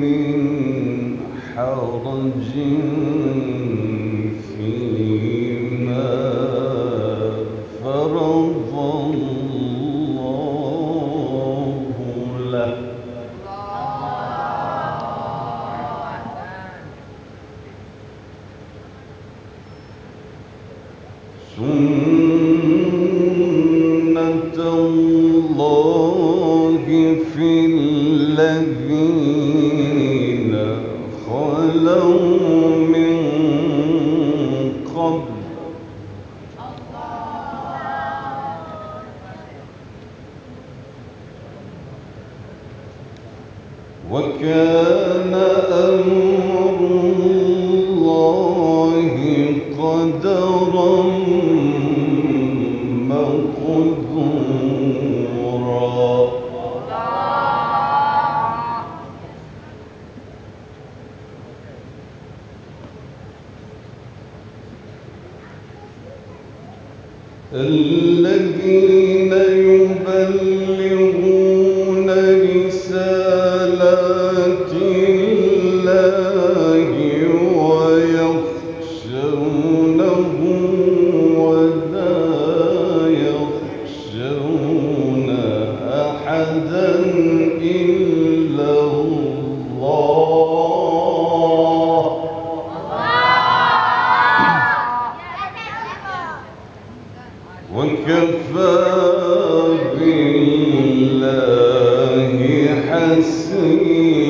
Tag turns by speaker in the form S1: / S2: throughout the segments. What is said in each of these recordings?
S1: من حرج وكفى بالله حسيبا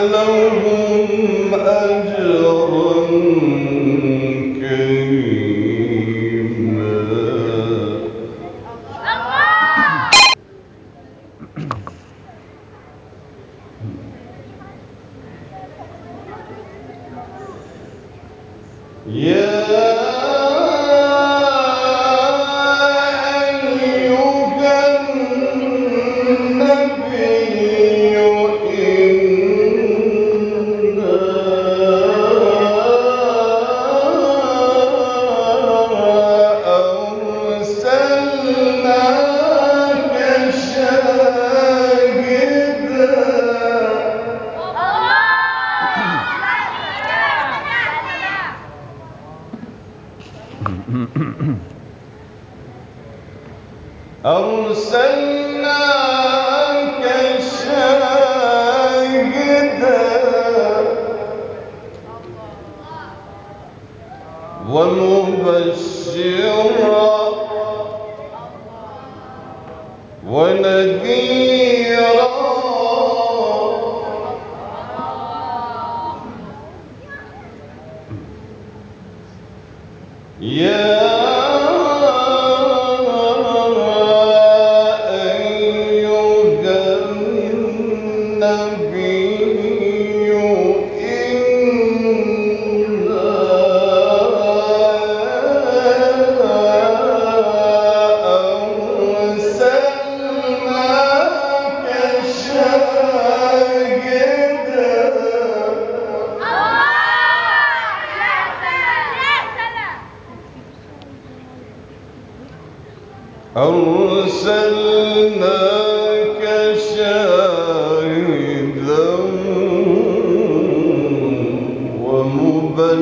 S1: لهم أجرا أرسلناك شاهدا ومبشرا. ونذيرا.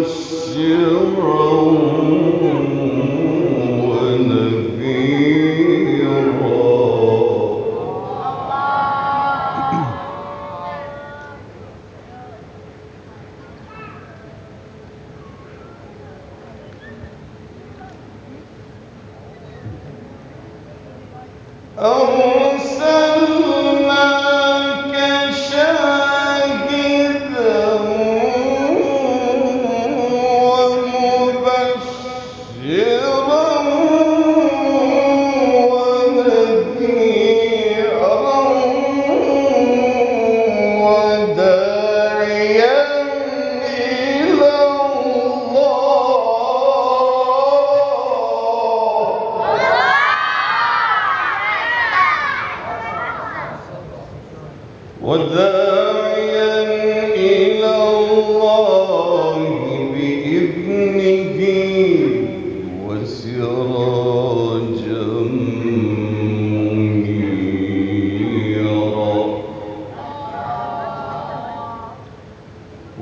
S1: ومبشرا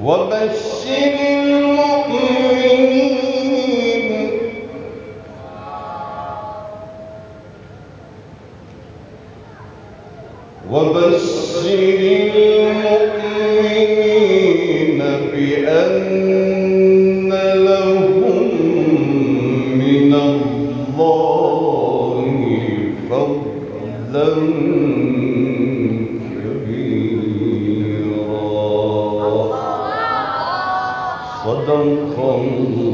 S1: وبشر المؤمنين. وبشر المؤمنين بأن لهم من الله فضلا. عنهم